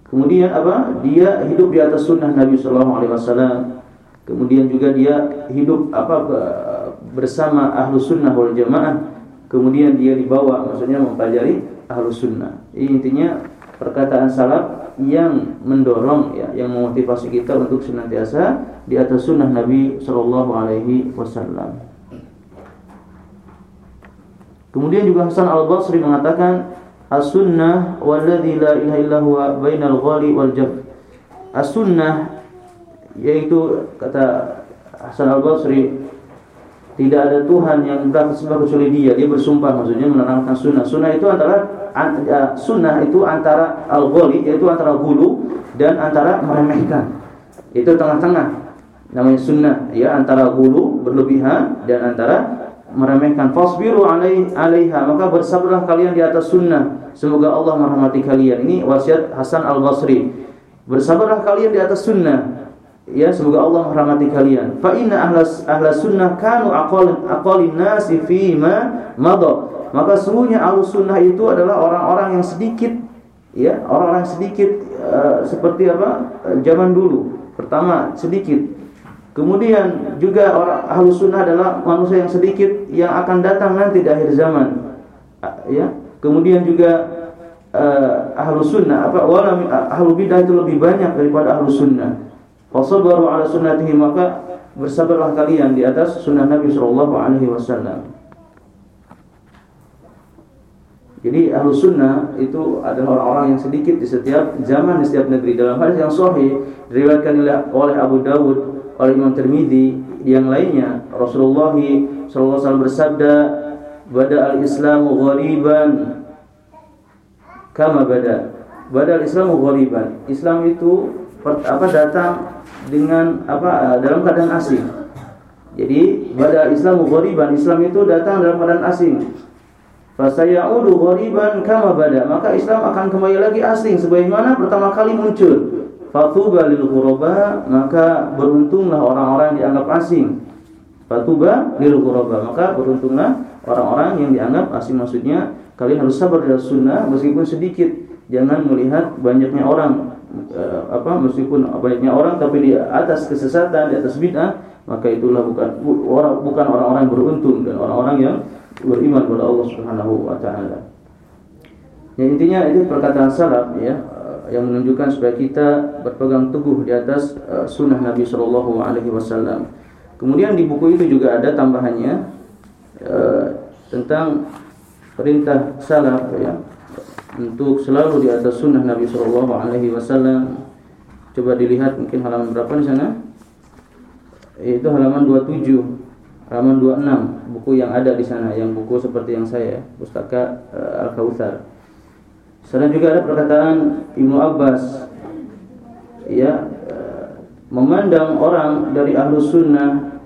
S1: Kemudian apa? Dia hidup di atas sunnah Nabi Shallallahu alaihi wasallam kemudian juga dia hidup apa bersama ahlu sunnah wal jamaah kemudian dia dibawa maksudnya mempelajari ahlu sunnah. Ini intinya perkataan salaf yang mendorong ya, yang memotivasi kita untuk senantiasa di atas sunnah Nabi Shallallahu Alaihi Wasallam. Kemudian juga Hasan Al Basri mengatakan as-sunnah walladzi la ilaha illa huwa bainal ghali wal jaf. As-sunnah yaitu kata Hasan Al Basri tidak ada Tuhan yang berhak disembah kecuali Dia. Dia bersumpah maksudnya menerangkan sunnah. Sunnah itu antara ya, sunnah itu antara al-ghali yaitu antara gulu dan antara meremehkan. Itu tengah-tengah. Namanya sunnah ya antara gulu berlebihan dan antara meremehkan. Fasbiru alai alaiha maka bersabarlah kalian di atas sunnah. Semoga Allah merahmati kalian. Ini wasiat Hasan Al-Basri. Bersabarlah kalian di atas sunnah ya semoga Allah merahmati kalian. Fa inna ahlas ahlas sunnah kanu aqal aqalin nasi fi ma madha. Maka sungguhnya ahlus sunnah itu adalah orang-orang yang sedikit ya orang-orang sedikit uh, seperti apa zaman dulu. Pertama sedikit. Kemudian juga orang ahlus sunnah adalah manusia yang sedikit yang akan datang nanti di akhir zaman. Uh, ya. Kemudian juga uh, ahlus sunnah apa wala ahlu bidah itu lebih banyak daripada ahlus sunnah Fasabaru ala sunnatihi maka bersabarlah kalian di atas sunnah Nabi Shallallahu Alaihi Wasallam. Jadi ahlu sunnah itu adalah orang-orang yang sedikit di setiap zaman di setiap negeri. Dalam hadis yang sahih diriwayatkan oleh Abu Dawud, oleh Imam Tirmidzi, yang lainnya Rasulullah Alaihi bersabda, "Bada al-Islamu ghariban kama bada." Bada al-Islamu ghariban. Islam itu apa datang dengan apa dalam keadaan asing. Jadi pada Islam ghoriban Islam itu datang dalam keadaan asing. Fasayaudu ghoriban kama bada, maka Islam akan kembali lagi asing sebagaimana pertama kali muncul. Fatuba lil ghuraba, maka beruntunglah orang-orang yang dianggap asing. Fatuba lil ghuraba, maka beruntunglah orang-orang yang dianggap asing maksudnya kalian harus sabar dengan sunnah meskipun sedikit. Jangan melihat banyaknya orang apa meskipun banyaknya orang tapi di atas kesesatan, di atas bid'ah, maka itulah bukan orang bukan orang-orang beruntung dan orang-orang yang beriman kepada Allah Subhanahu wa taala. Ya intinya itu perkataan salaf ya eh, yang menunjukkan supaya kita berpegang teguh di atas uh, sunnah Nabi Shallallahu Alaihi Wasallam. Kemudian di buku itu juga ada tambahannya uh, tentang perintah salaf ya untuk selalu di atas sunnah Nabi Shallallahu Alaihi Wasallam. Coba dilihat mungkin halaman berapa di sana? Itu halaman 27, halaman 26 buku yang ada di sana, yang buku seperti yang saya, pustaka uh, Al Kautsar. Sana juga ada perkataan Ibnu Abbas ya memandang orang dari ahlu sunnah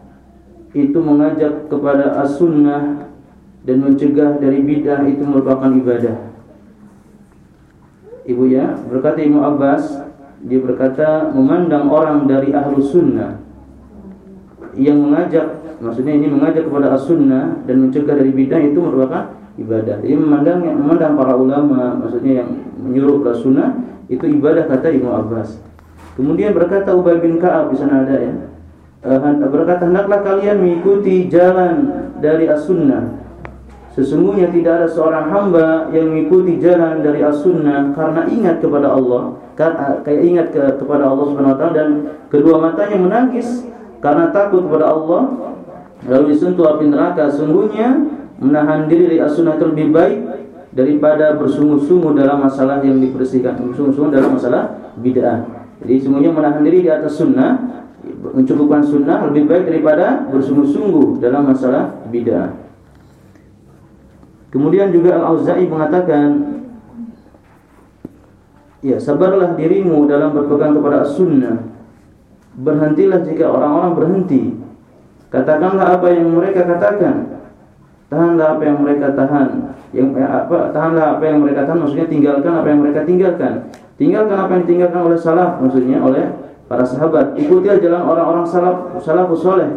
S1: itu mengajak kepada as-sunnah dan mencegah dari bid'ah itu merupakan ibadah. Ibu ya, berkata Imam Abbas, dia berkata memandang orang dari ahlu sunnah yang mengajak, maksudnya ini mengajak kepada as-sunnah dan mencegah dari bid'ah itu merupakan ibadah. Jadi memandang memandang para ulama, maksudnya yang menyuruh kepada sunnah itu ibadah kata Imam Abbas. Kemudian berkata Ubay bin Ka'ab di sana ada ya. Uh, berkata hendaklah kalian mengikuti jalan dari as-sunnah. Sesungguhnya tidak ada seorang hamba yang mengikuti jalan dari as-sunnah karena ingat kepada Allah, kayak ingat ke, kepada Allah Subhanahu wa taala dan kedua matanya menangis karena takut kepada Allah lalu disentuh api neraka. Sungguhnya menahan diri dari as-sunnah lebih baik daripada bersungguh-sungguh dalam masalah yang dibersihkan, bersungguh-sungguh dalam masalah bid'ah. Jadi semuanya menahan diri di atas sunnah, mencukupkan sunnah lebih baik daripada bersungguh-sungguh dalam masalah bid'ah. Kemudian juga Al-Auza'i mengatakan, ya sabarlah dirimu dalam berpegang kepada sunnah. Berhentilah jika orang-orang berhenti. Katakanlah apa yang mereka katakan. Tahanlah apa yang mereka tahan. Yang eh, apa? Tahanlah apa yang mereka tahan. Maksudnya tinggalkan apa yang mereka tinggalkan. Tinggalkan apa yang ditinggalkan oleh salaf, maksudnya oleh para sahabat. Ikutilah jalan orang-orang salaf, salafus soleh.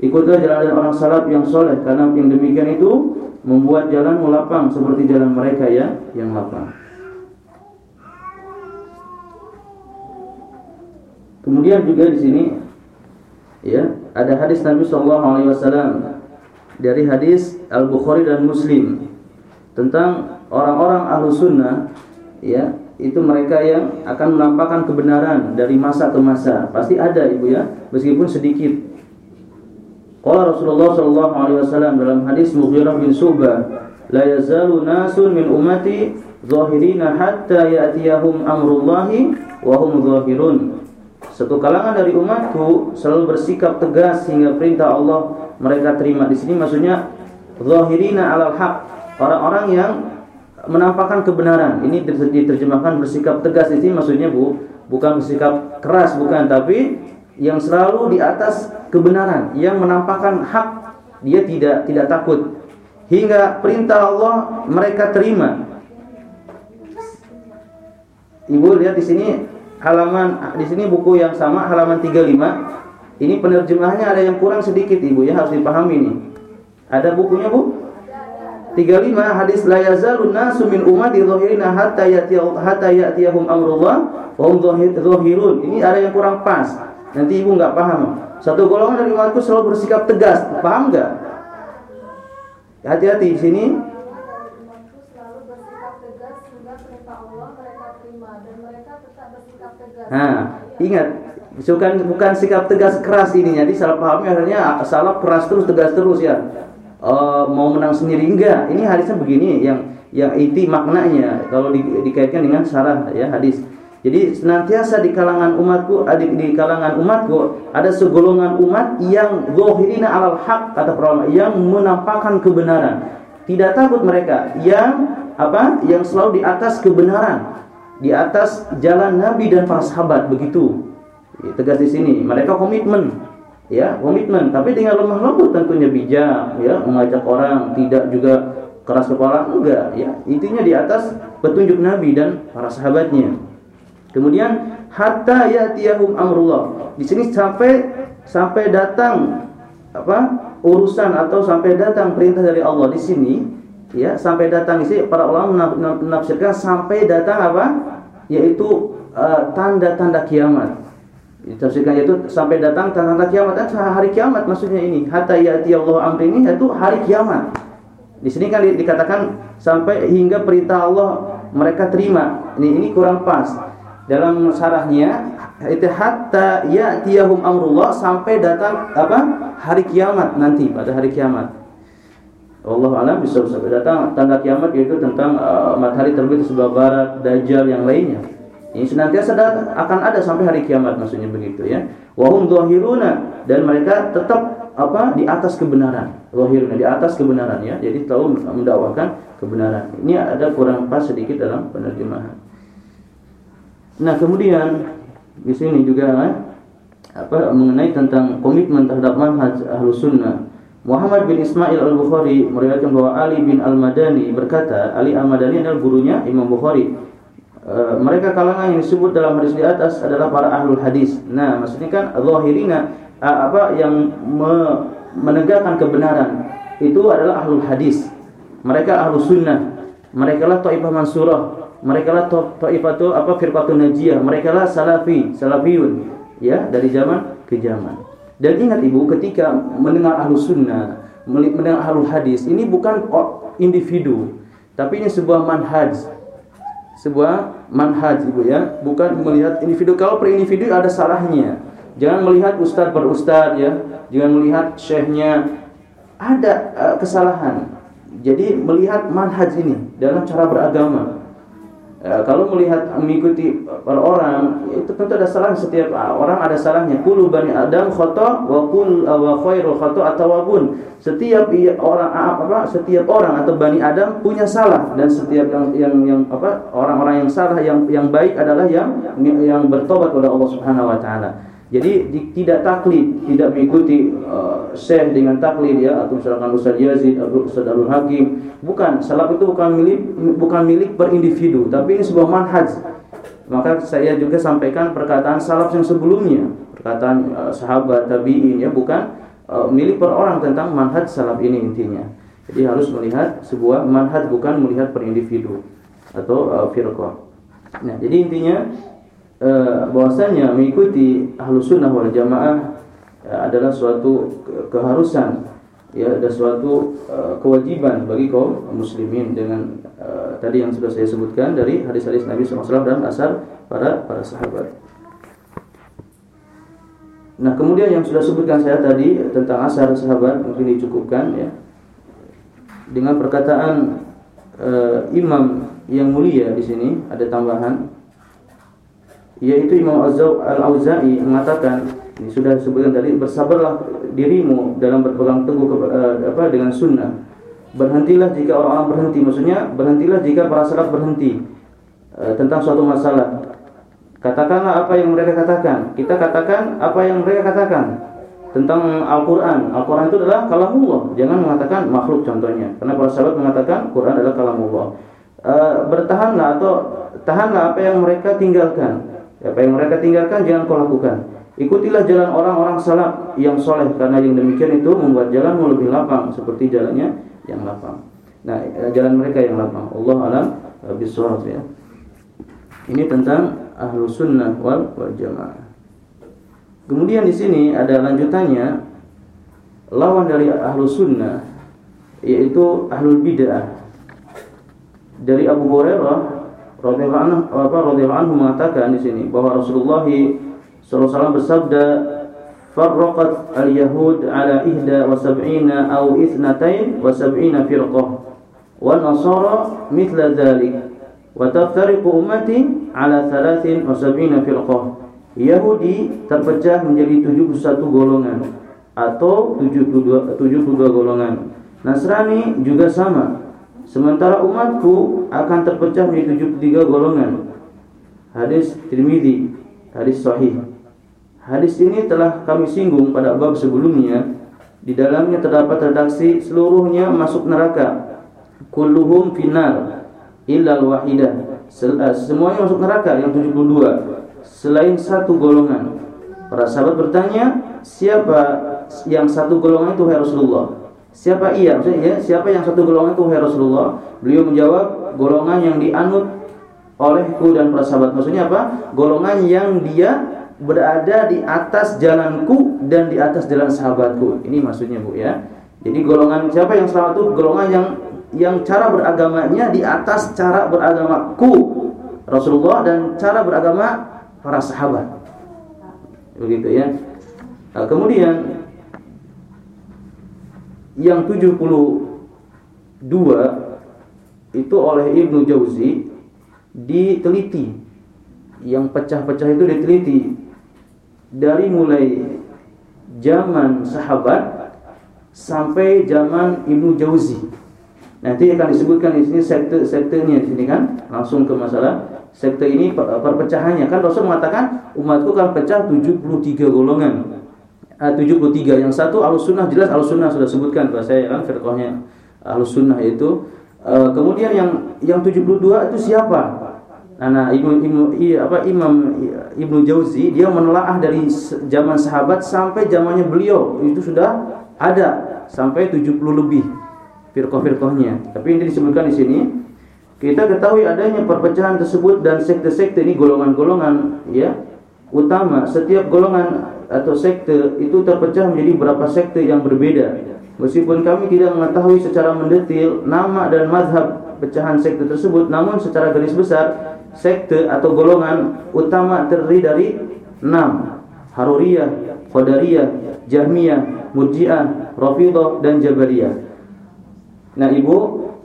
S1: Ikutilah jalan orang salaf yang soleh, karena yang demikian itu membuat jalan melapang seperti jalan mereka ya yang lapang. Kemudian juga di sini ya ada hadis Nabi Shallallahu Alaihi Wasallam dari hadis Al Bukhari dan Muslim tentang orang-orang ahlu sunnah ya itu mereka yang akan menampakkan kebenaran dari masa ke masa. Pasti ada Ibu ya, meskipun sedikit. Qala Rasulullah sallallahu alaihi wasallam dalam hadis Mughirah bin Subah, "La yazalu nasun min ummati zahirina hatta ya'tiyahum amrullahi wa hum zahirun." Satu kalangan dari umatku selalu bersikap tegas hingga perintah Allah mereka terima. Di sini maksudnya zahirina alal haq, orang-orang yang menampakkan kebenaran. Ini diterjemahkan bersikap tegas di sini maksudnya Bu, bukan bersikap keras bukan, tapi yang selalu di atas kebenaran, yang menampakkan hak, dia tidak tidak takut. Hingga perintah Allah mereka terima. Ibu lihat di sini halaman di sini buku yang sama halaman 35. Ini penerjemahannya ada yang kurang sedikit Ibu ya harus dipahami ini. Ada bukunya Bu? 35 hadis la yazalun nasu min ummati zahirina hatta ya'tiyahum hatta ya'tiyahum amrullah wa hum zahirun. Ini ada yang kurang pas. Nanti ibu nggak paham. Satu golongan dari umatku selalu bersikap tegas. Paham nggak? Hati-hati di sini. Nah, ingat, bukan bukan sikap tegas keras ini. Jadi salah pahamnya akhirnya salah keras terus tegas terus ya uh, mau menang sendiri enggak ini hadisnya begini yang yang itu maknanya kalau di, dikaitkan dengan syarah ya hadis jadi senantiasa di kalangan umatku di kalangan umatku ada segolongan umat yang zahirina alal haq kata para yang menampakkan kebenaran. Tidak takut mereka yang apa yang selalu di atas kebenaran. Di atas jalan Nabi dan para sahabat begitu. Tegas di sini. Mereka komitmen ya komitmen. Tapi dengan lemah lembut tentunya bijak ya mengajak orang tidak juga keras kepala enggak ya. Intinya di atas petunjuk Nabi dan para sahabatnya kemudian hatta yatiyahum amrullah di sini sampai sampai datang apa urusan atau sampai datang perintah dari Allah di sini ya sampai datang isi para ulama menafsirkan sampai datang apa yaitu eh, tanda-tanda uh, kiamat Ditafsirkan itu sampai datang tanda-tanda kiamat dan hari kiamat maksudnya ini. Hatta ya'ti Allah amri ini itu hari kiamat. Di sini kan dikatakan sampai hingga perintah Allah mereka terima. Ini ini kurang pas. Dalam sarahnya itu hatta ya'tiyahum amrullah sampai datang apa? hari kiamat nanti pada hari kiamat. Allah alam bisa sampai datang tanda kiamat yaitu tentang uh, matahari terbit sebelah barat, dajjal yang lainnya. Ini senantiasa akan ada sampai hari kiamat maksudnya begitu ya. Wahum zahiruna dan mereka tetap apa di atas kebenaran. Zahiruna di atas kebenaran ya. Jadi tahu mendakwakan kebenaran. Ini ada kurang pas sedikit dalam penerjemahan. Nah, kemudian di sini juga eh, apa mengenai tentang komitmen terhadap manhaj Ahlus Sunnah. Muhammad bin Ismail Al-Bukhari meriwayatkan bahwa Ali bin Al-Madani berkata, Ali Al-Madani adalah gurunya Imam Bukhari. E, mereka kalangan yang disebut dalam hadis di atas adalah para ahlul hadis. Nah, maksudnya kan zahirina apa yang me, menegakkan kebenaran itu adalah ahlul hadis. Mereka ahlus sunnah. Mereka lah taifah mansurah. Mereka lah taifah apa firqatun najiyah. Mereka lah salafi, salafiyun. Ya, dari zaman ke zaman. Dan ingat ibu, ketika mendengar ahlu sunnah, mendengar ahlu hadis, ini bukan individu, tapi ini sebuah manhaj, sebuah manhaj ibu ya, bukan melihat individu. Kalau per individu ada salahnya. Jangan melihat ustadz per ya, jangan melihat syekhnya ada uh, kesalahan. Jadi melihat manhaj ini dalam cara beragama. Ya, kalau melihat mengikuti para orang itu tentu ada salah setiap orang ada salahnya. Kullu bani adam khata wa kul wa khairul khata atawabun setiap orang apa setiap orang atau bani adam punya salah. Dan setiap yang yang yang apa orang-orang yang salah yang yang baik adalah yang yang bertobat kepada Allah Subhanahu wa taala jadi di, tidak taklid, tidak mengikuti uh, syekh dengan taklid ya atau misalkan Ustaz Yazid Ustaz Abdul Hakim. Bukan, salaf itu bukan milik bukan milik per individu, tapi ini sebuah manhaj. Maka saya juga sampaikan perkataan salaf yang sebelumnya, perkataan uh, sahabat tabi'in ya, bukan uh, milik per orang tentang manhaj salaf ini intinya. Jadi harus melihat sebuah manhaj bukan melihat per individu atau uh, firqah. Nah, jadi intinya Eh, bahwasanya mengikuti ahlus sunnah wal jamaah ya, adalah suatu keharusan ya ada suatu uh, kewajiban bagi kaum muslimin dengan uh, tadi yang sudah saya sebutkan dari hadis-hadis Nabi SAW dan asar para para sahabat. Nah kemudian yang sudah sebutkan saya tadi tentang asar sahabat mungkin dicukupkan ya dengan perkataan uh, imam yang mulia di sini ada tambahan yaitu Imam Al-Auza'i mengatakan ini sudah disebutkan tadi bersabarlah dirimu dalam berpegang teguh ke, uh, apa dengan sunnah. Berhentilah jika orang-orang berhenti. Maksudnya berhentilah jika para salaf berhenti uh, tentang suatu masalah. Katakanlah apa yang mereka katakan. Kita katakan apa yang mereka katakan tentang Al-Quran. Al-Quran itu adalah kalamullah. Jangan mengatakan makhluk contohnya. Karena para sahabat mengatakan Quran adalah kalamullah. Uh, bertahanlah atau tahanlah apa yang mereka tinggalkan apa yang mereka tinggalkan jangan kau lakukan. Ikutilah jalan orang-orang salaf yang soleh karena yang demikian itu membuat jalanmu lebih lapang seperti jalannya yang lapang. Nah, eh, jalan mereka yang lapang. Allah alam eh, bisawab ya. Ini tentang ahlu sunnah wal, wal jamaah. Kemudian di sini ada lanjutannya lawan dari ahlu sunnah yaitu ahlul bid'ah. Dari Abu Hurairah radhiyallahu anhu apa mengatakan di sini bahwa Rasulullah sallallahu bersabda farraqat al-yahud ala ihda wa sab'ina aw ithnatain wa sab'ina firqah wa nasara mithla dhalik wa taftariqu ummati ala thalathin wa sab'ina firqah. Yahudi terpecah menjadi 71 golongan atau 72 72 golongan. Nasrani juga sama Sementara umatku akan terpecah menjadi 73 golongan. Hadis Tirmizi, hadis sahih. Hadis ini telah kami singgung pada bab sebelumnya. Di dalamnya terdapat redaksi seluruhnya masuk neraka. Kulluhum finar illa wahidah. Eh, semuanya masuk neraka yang 72 selain satu golongan. Para sahabat bertanya, siapa yang satu golongan itu Rasulullah? Siapa ia? Maksudnya ya, siapa yang satu golongan itu wahai Rasulullah? Beliau menjawab, golongan yang dianut olehku dan para sahabat. Maksudnya apa? Golongan yang dia berada di atas jalanku dan di atas jalan sahabatku. Ini maksudnya Bu ya. Jadi golongan siapa yang selamat itu golongan yang yang cara beragamanya di atas cara beragamaku Rasulullah dan cara beragama para sahabat. Begitu ya. Nah, kemudian yang 72 itu oleh Ibnu Jauzi diteliti yang pecah-pecah itu diteliti dari mulai zaman sahabat sampai zaman Ibnu Jauzi. Nanti akan disebutkan di sini sekte-sektenya di sini kan langsung ke masalah sekte ini perpecahannya. Kan Rasul mengatakan umatku akan pecah 73 golongan. Uh, 73 yang satu alus sunnah jelas alus sunnah sudah sebutkan bahwa saya kan firqahnya alus sunnah itu. Uh, kemudian yang yang 72 itu siapa? Nah, Ibnu Ibnu iya, apa Imam Ibnu Jauzi dia menelaah dari zaman sahabat sampai zamannya beliau. Itu sudah ada sampai 70 lebih firqah-firqahnya. Tapi ini disebutkan di sini kita ketahui adanya perpecahan tersebut dan sekte-sekte ini golongan-golongan ya utama setiap golongan atau sekte itu terpecah menjadi beberapa sekte yang berbeda. Meskipun kami tidak mengetahui secara mendetil nama dan mazhab pecahan sekte tersebut, namun secara garis besar sekte atau golongan utama terdiri dari enam Haruriyah, Qadariyah, Jahmiyah, Murji'ah, Rafidah dan Jabariyah. Nah, Ibu,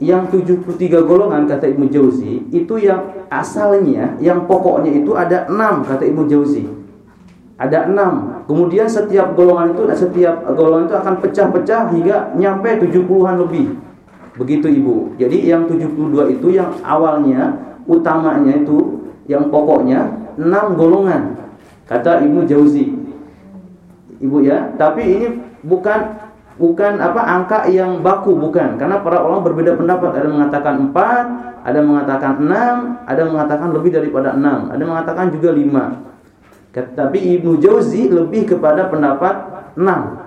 S1: yang 73 golongan kata Ibnu Jauzi itu yang asalnya, yang pokoknya itu ada enam kata Ibnu Jauzi. Ada enam. Kemudian setiap golongan itu setiap golongan itu akan pecah-pecah hingga nyampe 70-an lebih. Begitu Ibu. Jadi yang 72 itu yang awalnya utamanya itu yang pokoknya enam golongan kata Ibnu Jauzi Ibu ya tapi ini bukan bukan apa angka yang baku bukan. Karena para ulama berbeda pendapat. Ada mengatakan empat ada mengatakan enam ada mengatakan lebih daripada enam ada mengatakan juga lima. Tapi Ibnu Jauzi lebih kepada pendapat enam